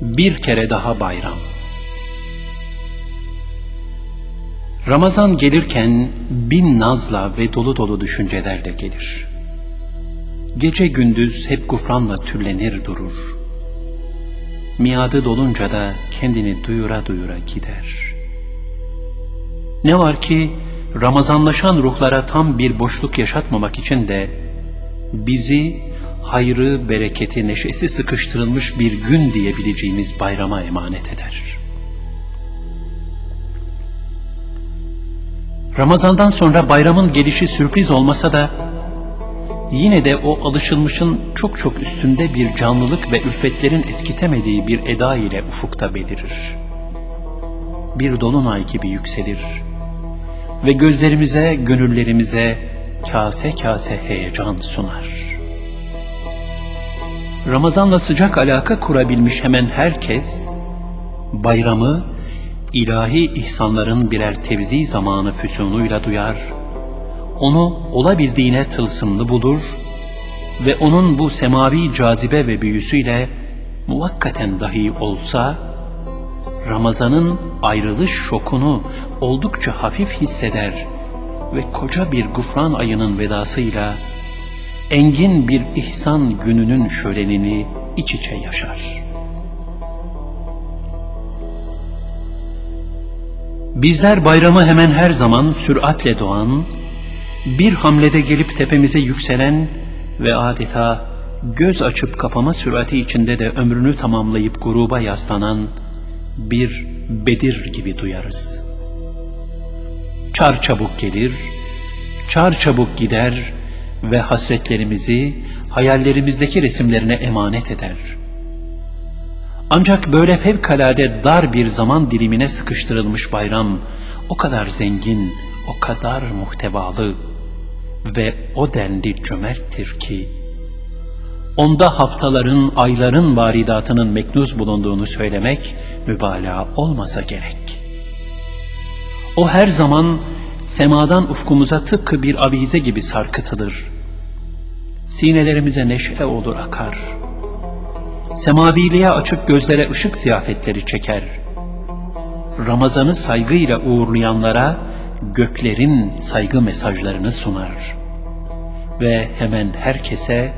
bir kere daha bayram. Ramazan gelirken bin nazla ve dolu dolu düşüncelerle gelir. Gece gündüz hep gufranla türlenir durur. Miadı dolunca da kendini duyura duyura gider. Ne var ki Ramazanlaşan ruhlara tam bir boşluk yaşatmamak için de bizi hayrı, bereketi, neşesi sıkıştırılmış bir gün diyebileceğimiz bayrama emanet eder. Ramazandan sonra bayramın gelişi sürpriz olmasa da yine de o alışılmışın çok çok üstünde bir canlılık ve ülfetlerin eskitemediği bir eda ile ufukta belirir. Bir dolunay gibi yükselir ve gözlerimize, gönüllerimize kase kase heyecan sunar.'' Ramazan'la sıcak alaka kurabilmiş hemen herkes, bayramı ilahi ihsanların birer tevzi zamanı füsunuyla duyar, onu olabildiğine tılsımlı bulur ve onun bu semavi cazibe ve büyüsüyle muvakkaten dahi olsa, Ramazan'ın ayrılış şokunu oldukça hafif hisseder ve koca bir gufran ayının vedasıyla engin bir ihsan gününün şölenini iç içe yaşar. Bizler bayramı hemen her zaman süratle doğan, bir hamlede gelip tepemize yükselen ve adeta göz açıp kapama sürati içinde de ömrünü tamamlayıp gruba yaslanan bir Bedir gibi duyarız. Çar çabuk gelir, çar çabuk gider, ve hasretlerimizi hayallerimizdeki resimlerine emanet eder. Ancak böyle fevkalade dar bir zaman dilimine sıkıştırılmış bayram o kadar zengin, o kadar muhtevalı ve o denli cömerttir ki onda haftaların, ayların varidatının meknuz bulunduğunu söylemek mübalağa olmasa gerek. O her zaman semadan ufkumuza tıpkı bir avize gibi sarkıtılır. Sinelerimize neşe olur akar. Semaviliğe açık gözlere ışık ziyafetleri çeker. Ramazanı saygıyla uğurlayanlara göklerin saygı mesajlarını sunar. Ve hemen herkese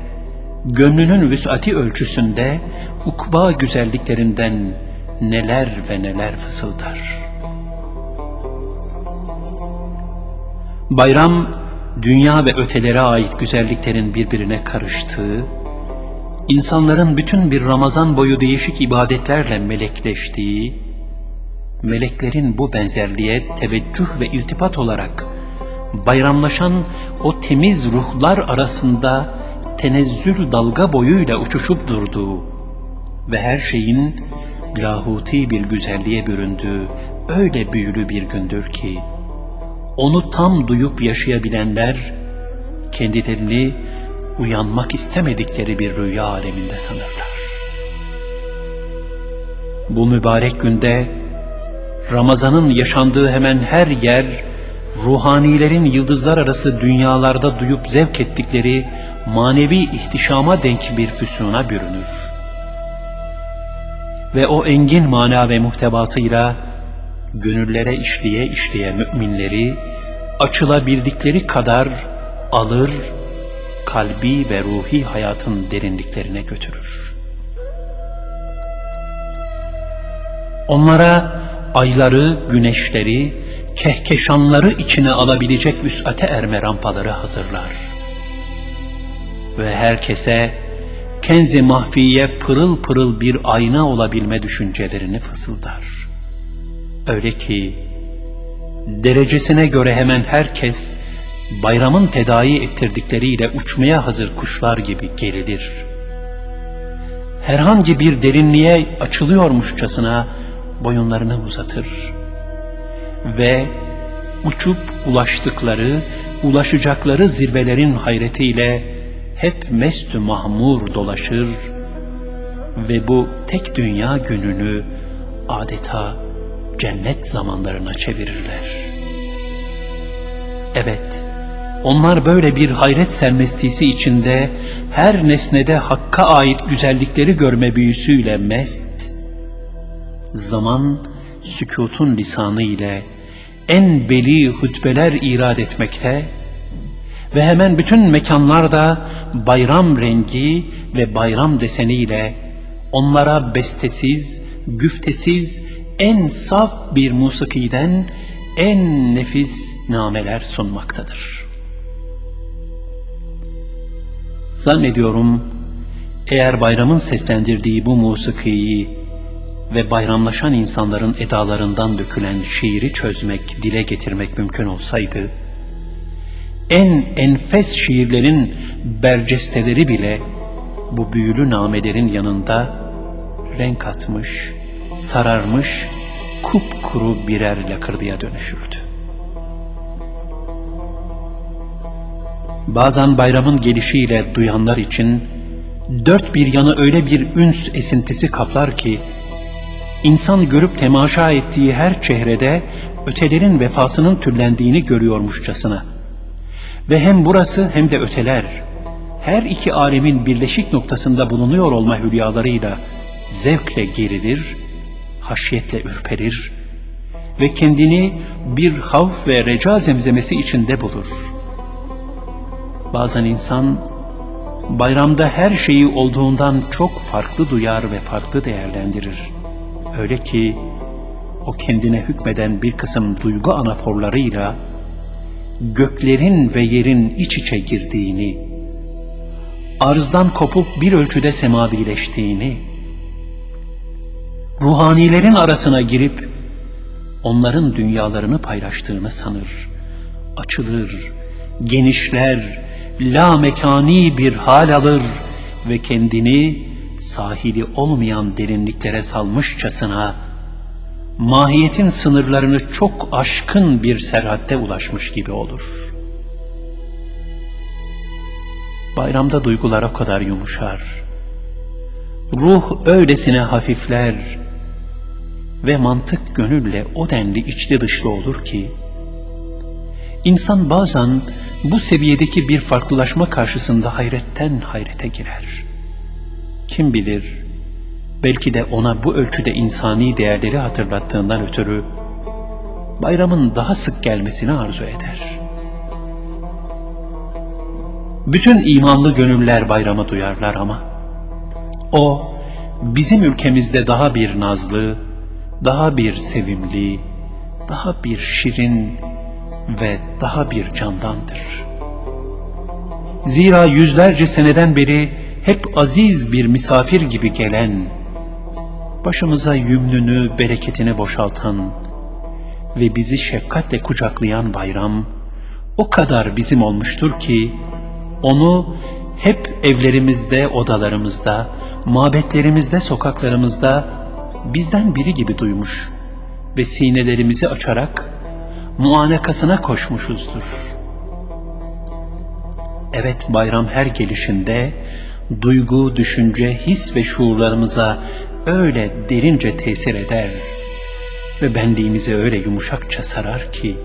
gönlünün vüsati ölçüsünde ukba güzelliklerinden neler ve neler fısıldar.'' Bayram, dünya ve ötelere ait güzelliklerin birbirine karıştığı, insanların bütün bir Ramazan boyu değişik ibadetlerle melekleştiği, meleklerin bu benzerliğe teveccüh ve iltifat olarak bayramlaşan o temiz ruhlar arasında tenezzül dalga boyuyla uçuşup durduğu ve her şeyin lahuti bir güzelliğe büründüğü öyle büyülü bir gündür ki, onu tam duyup yaşayabilenler kendilerini uyanmak istemedikleri bir rüya aleminde sanırlar. Bu mübarek günde Ramazan'ın yaşandığı hemen her yer ruhanilerin yıldızlar arası dünyalarda duyup zevk ettikleri manevi ihtişama denk bir füsuna bürünür. Ve o engin mana ve muhtevasıyla gönüllere işleye işleye müminleri açılabildikleri kadar alır, kalbi ve ruhi hayatın derinliklerine götürür. Onlara ayları, güneşleri, kehkeşanları içine alabilecek vüsate erme rampaları hazırlar. Ve herkese kenzi mahfiye pırıl pırıl bir ayna olabilme düşüncelerini fısıldar. Öyle ki derecesine göre hemen herkes bayramın tedavi ettirdikleriyle uçmaya hazır kuşlar gibi gerilir. Herhangi bir derinliğe açılıyormuşçasına boyunlarını uzatır ve uçup ulaştıkları, ulaşacakları zirvelerin hayretiyle hep mestü mahmur dolaşır ve bu tek dünya gününü adeta cennet zamanlarına çevirirler. Evet, onlar böyle bir hayret sermestisi içinde her nesnede Hakk'a ait güzellikleri görme büyüsüyle mest zaman sükutun lisanı ile en beli hutbeler irad etmekte ve hemen bütün mekanlarda bayram rengi ve bayram deseniyle onlara bestesiz, güftesiz, en saf bir musikiden en nefis nameler sunmaktadır. Zannediyorum eğer bayramın seslendirdiği bu musikiyi ve bayramlaşan insanların edalarından dökülen şiiri çözmek, dile getirmek mümkün olsaydı, en enfes şiirlerin bercesteleri bile bu büyülü namelerin yanında renk atmış, sararmış, kupkuru birer lakırdıya dönüşürdü. Bazen bayramın gelişiyle duyanlar için dört bir yanı öyle bir üns esintisi kaplar ki, insan görüp temaşa ettiği her çehrede ötelerin vefasının türlendiğini görüyormuşçasına. Ve hem burası hem de öteler, her iki alemin birleşik noktasında bulunuyor olma hülyalarıyla zevkle gerilir, haşyetle ürperir ve kendini bir havf ve reca zemzemesi içinde bulur. Bazen insan bayramda her şeyi olduğundan çok farklı duyar ve farklı değerlendirir. Öyle ki o kendine hükmeden bir kısım duygu anaforlarıyla göklerin ve yerin iç içe girdiğini, arzdan kopup bir ölçüde semavileştiğini, ruhanilerin arasına girip onların dünyalarını paylaştığını sanır, açılır, genişler, la mekani bir hal alır ve kendini sahili olmayan derinliklere salmışçasına mahiyetin sınırlarını çok aşkın bir serhatte ulaşmış gibi olur. Bayramda duygular o kadar yumuşar. Ruh öylesine hafifler ve mantık gönülle o denli içli dışlı olur ki, insan bazen bu seviyedeki bir farklılaşma karşısında hayretten hayrete girer. Kim bilir, belki de ona bu ölçüde insani değerleri hatırlattığından ötürü bayramın daha sık gelmesini arzu eder. Bütün imanlı gönüller bayramı duyarlar ama o bizim ülkemizde daha bir nazlı, daha bir sevimli, daha bir şirin ve daha bir candandır. Zira yüzlerce seneden beri hep aziz bir misafir gibi gelen, başımıza yümnünü, bereketini boşaltan ve bizi şefkatle kucaklayan bayram o kadar bizim olmuştur ki onu hep evlerimizde, odalarımızda, mabetlerimizde, sokaklarımızda bizden biri gibi duymuş ve sinelerimizi açarak muanekasına koşmuşuzdur. Evet bayram her gelişinde duygu, düşünce, his ve şuurlarımıza öyle derince tesir eder ve benliğimizi öyle yumuşakça sarar ki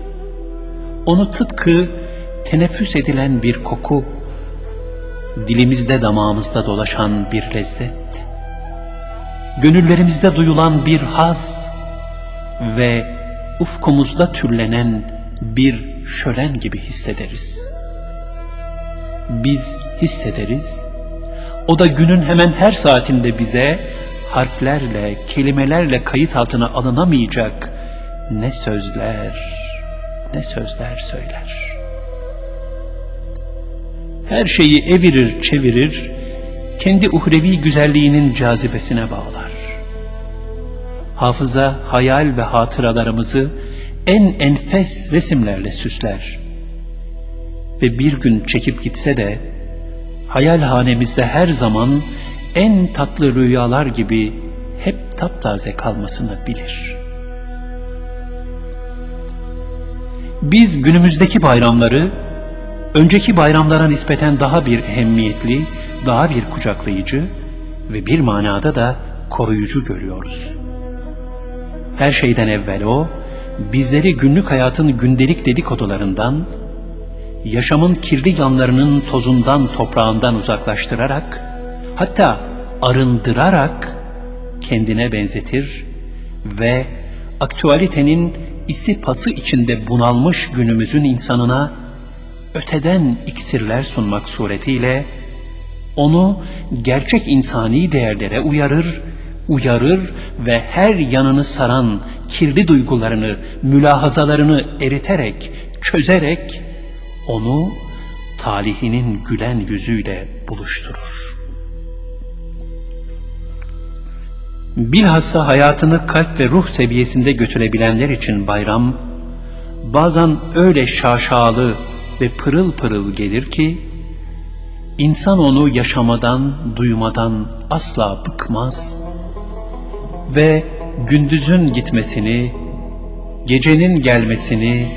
onu tıpkı teneffüs edilen bir koku, dilimizde damağımızda dolaşan bir lezzet, gönüllerimizde duyulan bir haz ve ufkumuzda türlenen bir şölen gibi hissederiz. Biz hissederiz, o da günün hemen her saatinde bize harflerle, kelimelerle kayıt altına alınamayacak ne sözler, ne sözler söyler. Her şeyi evirir, çevirir, kendi uhrevi güzelliğinin cazibesine bağlar. Hafıza, hayal ve hatıralarımızı en enfes resimlerle süsler. Ve bir gün çekip gitse de, hayal hanemizde her zaman en tatlı rüyalar gibi hep taptaze kalmasını bilir. Biz günümüzdeki bayramları önceki bayramlara nispeten daha bir ehemmiyetli, daha bir kucaklayıcı ve bir manada da koruyucu görüyoruz. Her şeyden evvel o, bizleri günlük hayatın gündelik dedikodularından, yaşamın kirli yanlarının tozundan toprağından uzaklaştırarak, hatta arındırarak kendine benzetir ve aktüalitenin isi pası içinde bunalmış günümüzün insanına öteden iksirler sunmak suretiyle onu gerçek insani değerlere uyarır, uyarır ve her yanını saran kirli duygularını, mülahazalarını eriterek, çözerek onu talihinin gülen yüzüyle buluşturur. Bilhassa hayatını kalp ve ruh seviyesinde götürebilenler için bayram, bazen öyle şaşalı ve pırıl pırıl gelir ki, insan onu yaşamadan, duymadan asla bıkmaz ve gündüzün gitmesini, gecenin gelmesini,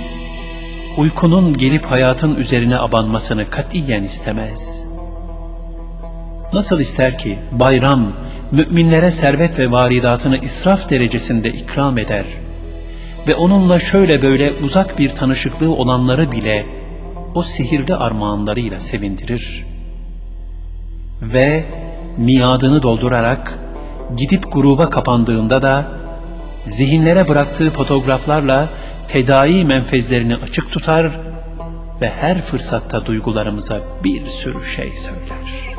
uykunun gelip hayatın üzerine abanmasını katiyen istemez. Nasıl ister ki bayram, müminlere servet ve varidatını israf derecesinde ikram eder ve onunla şöyle böyle uzak bir tanışıklığı olanları bile o sihirli armağanlarıyla sevindirir. Ve miadını doldurarak gidip gruba kapandığında da zihinlere bıraktığı fotoğraflarla tedai menfezlerini açık tutar ve her fırsatta duygularımıza bir sürü şey söyler.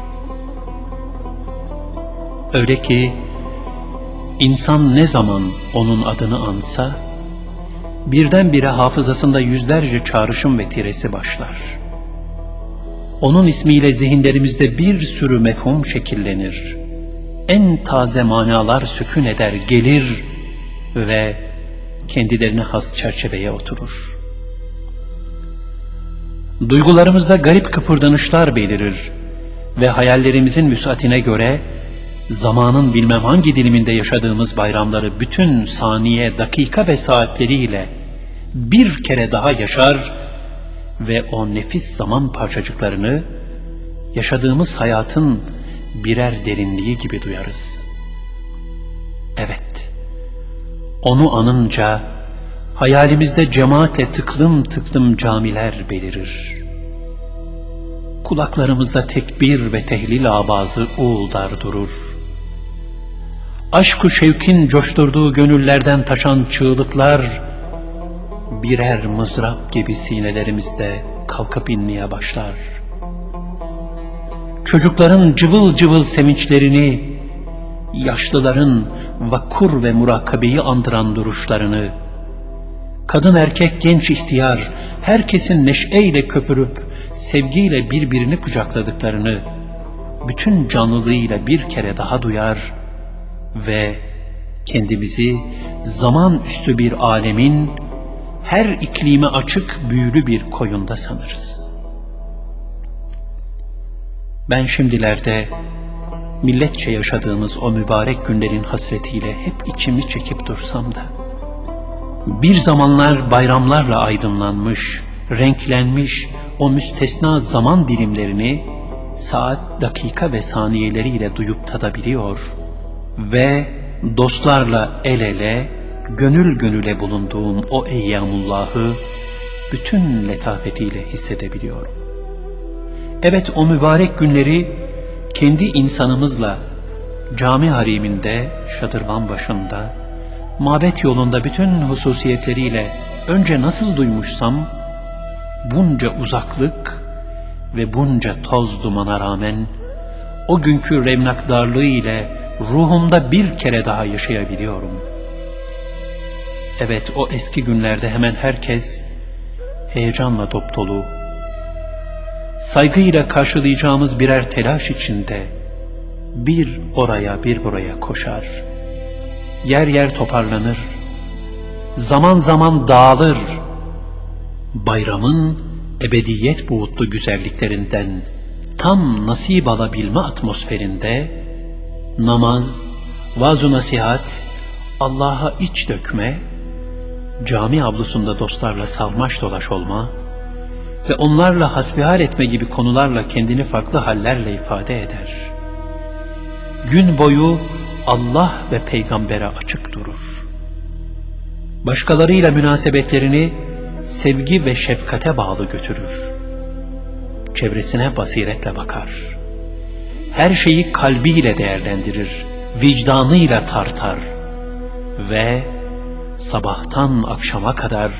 Öyle ki insan ne zaman onun adını ansa, birdenbire hafızasında yüzlerce çağrışım ve tiresi başlar. Onun ismiyle zihinlerimizde bir sürü mefhum şekillenir. En taze manalar sükun eder, gelir ve kendilerine has çerçeveye oturur. Duygularımızda garip kıpırdanışlar belirir ve hayallerimizin müsaatine göre zamanın bilmem hangi diliminde yaşadığımız bayramları bütün saniye, dakika ve saatleriyle bir kere daha yaşar ve o nefis zaman parçacıklarını yaşadığımız hayatın birer derinliği gibi duyarız. Evet, onu anınca hayalimizde cemaatle tıklım tıklım camiler belirir. Kulaklarımızda tekbir ve tehlil abazı uğuldar durur aşk-ı şevkin coşturduğu gönüllerden taşan çığlıklar, birer mızrap gibi sinelerimizde kalkıp inmeye başlar. Çocukların cıvıl cıvıl sevinçlerini, yaşlıların vakur ve murakabeyi andıran duruşlarını, kadın erkek genç ihtiyar, herkesin neşeyle köpürüp, sevgiyle birbirini kucakladıklarını, bütün canlılığıyla bir kere daha duyar ve kendimizi zaman üstü bir alemin her iklime açık büyülü bir koyunda sanırız. Ben şimdilerde milletçe yaşadığımız o mübarek günlerin hasretiyle hep içimi çekip dursam da bir zamanlar bayramlarla aydınlanmış, renklenmiş o müstesna zaman dilimlerini saat, dakika ve saniyeleriyle duyup tadabiliyor ve dostlarla el ele, gönül gönüle bulunduğum o eyyamullahı bütün letafetiyle hissedebiliyorum. Evet o mübarek günleri kendi insanımızla cami hariminde, şadırvan başında, mabet yolunda bütün hususiyetleriyle önce nasıl duymuşsam, bunca uzaklık ve bunca toz dumana rağmen o günkü remnakdarlığı ile ruhumda bir kere daha yaşayabiliyorum. Evet o eski günlerde hemen herkes heyecanla dop dolu, saygıyla karşılayacağımız birer telaş içinde bir oraya bir buraya koşar. Yer yer toparlanır, zaman zaman dağılır. Bayramın ebediyet buğutlu güzelliklerinden tam nasip alabilme atmosferinde namaz, vaaz nasihat, Allah'a iç dökme, cami avlusunda dostlarla salmaş dolaş olma ve onlarla hasbihal etme gibi konularla kendini farklı hallerle ifade eder. Gün boyu Allah ve peygambere açık durur. Başkalarıyla münasebetlerini sevgi ve şefkate bağlı götürür. Çevresine basiretle bakar her şeyi kalbiyle değerlendirir, vicdanıyla tartar ve sabahtan akşama kadar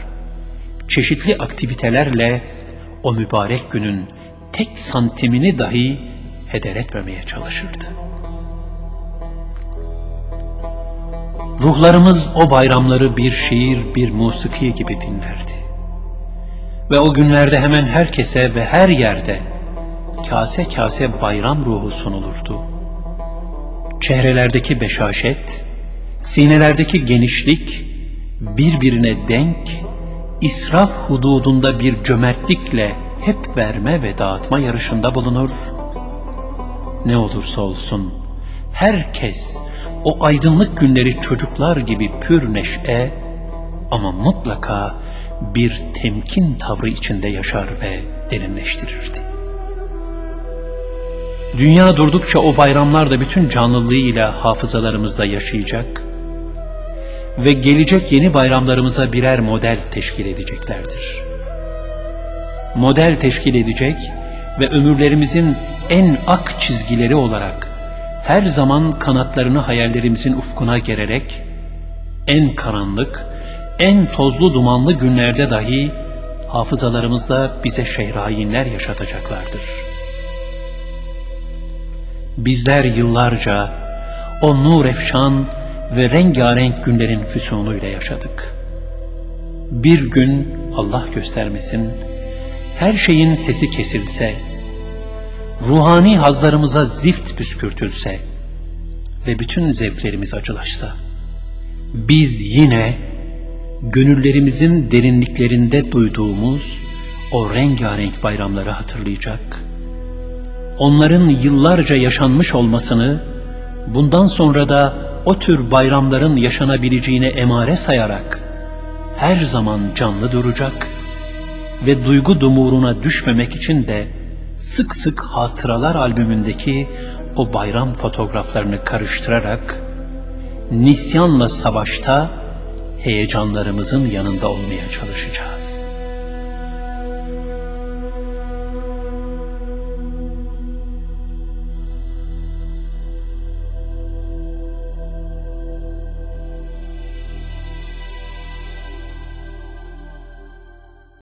çeşitli aktivitelerle o mübarek günün tek santimini dahi heder etmemeye çalışırdı. Ruhlarımız o bayramları bir şiir, bir musiki gibi dinlerdi. Ve o günlerde hemen herkese ve her yerde kase kase bayram ruhu sunulurdu. Çehrelerdeki beşaşet, sinelerdeki genişlik, birbirine denk, israf hududunda bir cömertlikle hep verme ve dağıtma yarışında bulunur. Ne olursa olsun, herkes o aydınlık günleri çocuklar gibi pür neşe ama mutlaka bir temkin tavrı içinde yaşar ve derinleştirirdi. Dünya durdukça o bayramlar da bütün canlılığıyla hafızalarımızda yaşayacak ve gelecek yeni bayramlarımıza birer model teşkil edeceklerdir. Model teşkil edecek ve ömürlerimizin en ak çizgileri olarak her zaman kanatlarını hayallerimizin ufkuna gererek en karanlık, en tozlu dumanlı günlerde dahi hafızalarımızda bize şehrayinler yaşatacaklardır. Bizler yıllarca o nur efşan ve rengarenk günlerin füsunuyla yaşadık. Bir gün Allah göstermesin, her şeyin sesi kesilse, ruhani hazlarımıza zift püskürtülse ve bütün zevklerimiz acılaşsa, biz yine gönüllerimizin derinliklerinde duyduğumuz o rengarenk bayramları hatırlayacak, onların yıllarca yaşanmış olmasını, bundan sonra da o tür bayramların yaşanabileceğine emare sayarak, her zaman canlı duracak ve duygu dumuruna düşmemek için de sık sık hatıralar albümündeki o bayram fotoğraflarını karıştırarak nisyanla savaşta heyecanlarımızın yanında olmaya çalışacağız.